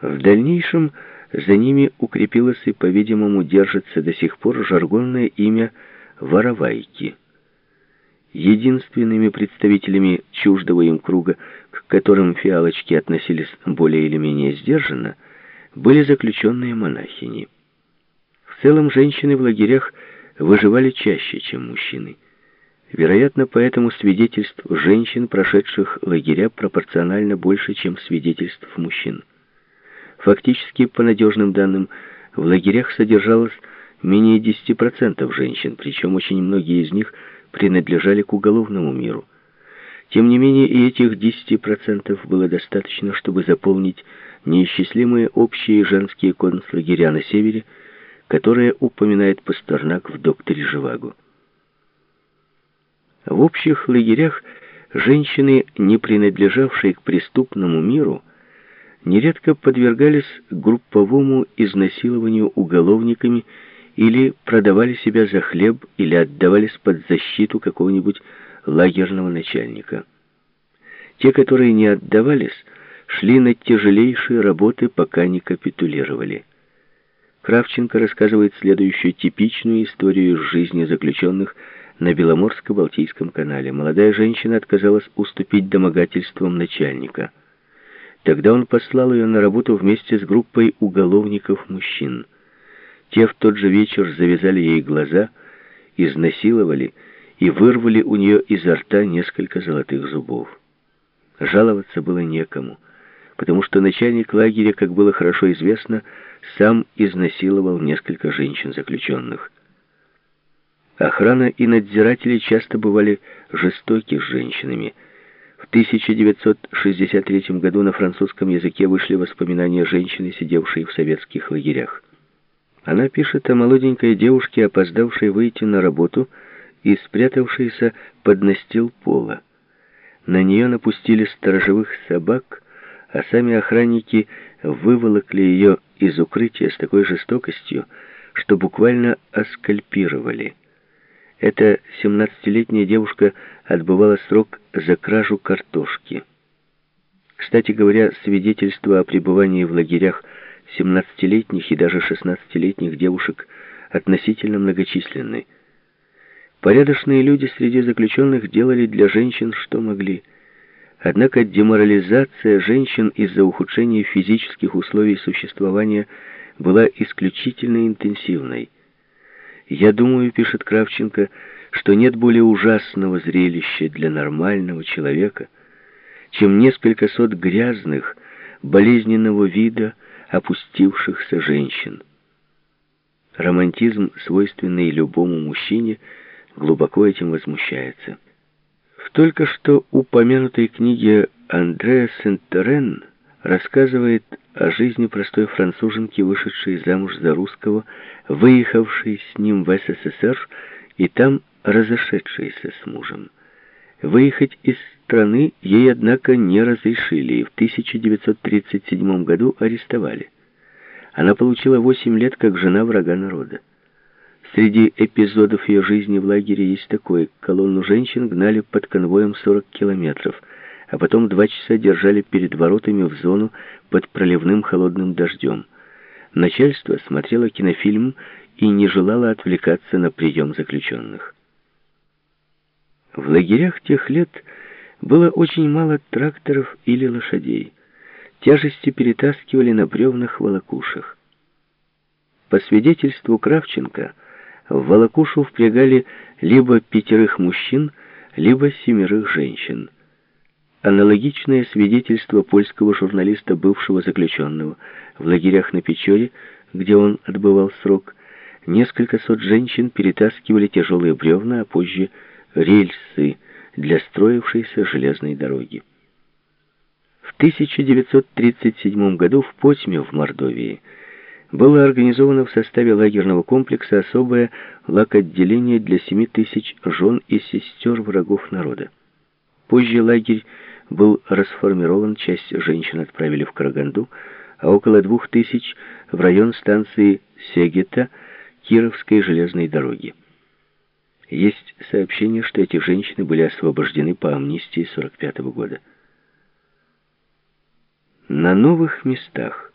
В дальнейшем за ними укрепилось и, по-видимому, держится до сих пор жаргонное имя «воровайки». Единственными представителями чуждого им круга, к которым фиалочки относились более или менее сдержанно, были заключенные монахини. В целом, женщины в лагерях выживали чаще, чем мужчины. Вероятно, поэтому свидетельств женщин, прошедших лагеря, пропорционально больше, чем свидетельств мужчин. Фактически, по надежным данным, в лагерях содержалось менее 10% женщин, причем очень многие из них принадлежали к уголовному миру. Тем не менее, и этих 10% было достаточно, чтобы заполнить неисчислимые общие женские концлагеря на севере, которые упоминает Пастернак в «Докторе Живаго». В общих лагерях женщины, не принадлежавшие к преступному миру, нередко подвергались групповому изнасилованию уголовниками или продавали себя за хлеб или отдавались под защиту какого-нибудь лагерного начальника. Те, которые не отдавались, шли на тяжелейшие работы, пока не капитулировали. Кравченко рассказывает следующую типичную историю из жизни заключенных на Беломорско-Балтийском канале. Молодая женщина отказалась уступить домогательствам начальника. Тогда он послал ее на работу вместе с группой уголовников-мужчин. Те в тот же вечер завязали ей глаза, изнасиловали и вырвали у нее изо рта несколько золотых зубов. Жаловаться было некому, потому что начальник лагеря, как было хорошо известно, сам изнасиловал несколько женщин-заключенных. Охрана и надзиратели часто бывали жестоки с женщинами – 1963 году на французском языке вышли воспоминания женщины, сидевшей в советских лагерях. Она пишет о молоденькой девушке, опоздавшей выйти на работу и спрятавшейся под настил пола. На нее напустили сторожевых собак, а сами охранники выволокли ее из укрытия с такой жестокостью, что буквально оскальпировали. Эта 17-летняя девушка отбывала срок за кражу картошки. Кстати говоря, свидетельства о пребывании в лагерях 17-летних и даже 16-летних девушек относительно многочисленны. Порядочные люди среди заключенных делали для женщин, что могли. Однако деморализация женщин из-за ухудшения физических условий существования была исключительно интенсивной. «Я думаю, — пишет Кравченко, — что нет более ужасного зрелища для нормального человека, чем несколько сот грязных, болезненного вида, опустившихся женщин. Романтизм, свойственный любому мужчине, глубоко этим возмущается. В только что упомянутой книге Андреа Сент-Терен рассказывает о жизни простой француженки, вышедшей замуж за русского, выехавшей с ним в СССР и там разошедшейся с мужем. Выехать из страны ей, однако, не разрешили и в 1937 году арестовали. Она получила 8 лет как жена врага народа. Среди эпизодов ее жизни в лагере есть такой. Колонну женщин гнали под конвоем 40 километров – а потом два часа держали перед воротами в зону под проливным холодным дождем. Начальство смотрело кинофильм и не желало отвлекаться на прием заключенных. В лагерях тех лет было очень мало тракторов или лошадей. Тяжести перетаскивали на бревнах волокушах. По свидетельству Кравченко, в волокушу впрягали либо пятерых мужчин, либо семерых женщин. Аналогичное свидетельство польского журналиста, бывшего заключенного в лагерях на Печоре, где он отбывал срок, несколько сот женщин перетаскивали тяжелые бревна, а позже рельсы для строившейся железной дороги. В 1937 году в Потьме в Мордовии было организовано в составе лагерного комплекса особое лакотделение для 7 тысяч жен и сестер врагов народа. Позже лагерь был расформирован, часть женщин отправили в Караганду, а около двух тысяч в район станции Сегета Кировской железной дороги. Есть сообщение, что эти женщины были освобождены по амнистии 45 -го года. На новых местах